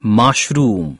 mushroom.